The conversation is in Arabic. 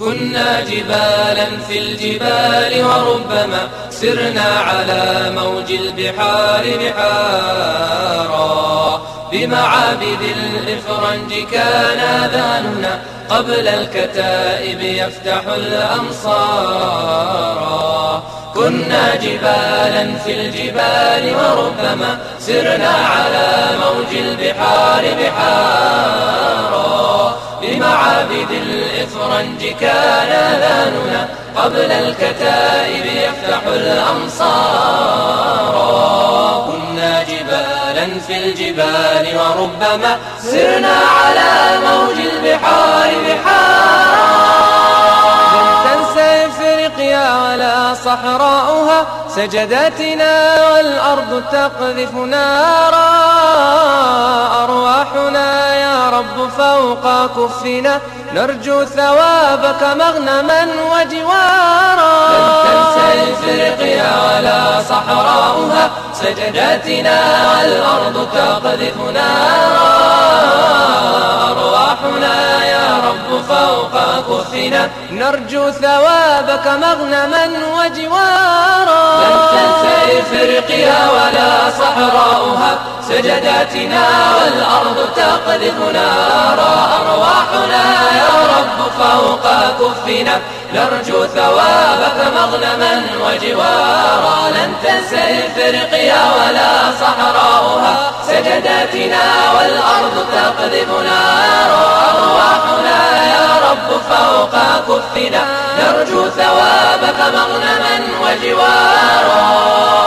كنا جبالا في الجبال وربما سرنا على موج البحار بحارا. بمعابد الإفرنج كان آذاننا قبل الكتائب يفتح الأمصار. كنا جبالا في الجبال وربما سرنا على موج البحار بحارا. بمعابد الإفرنج كان آذاننا قبل الكتائب يفتح الأمصار. كنا جبالا في الجبال وربما سرنا على موج البحار بحارا تنسى إفريقيا ولا صحراؤها سجداتنا والأرض تقذف نارا. فوق كفنا نرجو ثوابك مغنما وجوارا. لن تنسى إفريقيا ولا صحراؤها سجداتنا والأرض تقذف نارا. أرواحنا يا رب فوق كفنا. نرجو ثوابك مغنما وجوارا. لن تنسى إفريقيا ولا صحراؤها سجداتنا والأرض تقذف نارا أرواحنا يا رب فوق كفنا. نرجو ثوابك مغنما وجوارا. لن تنسى إفريقيا ولا صحراؤها. سجداتنا والأرض تقذف نارا أرواحنا يا رب فوق كفنا. نرجو ثوابك مغنما وجوارا.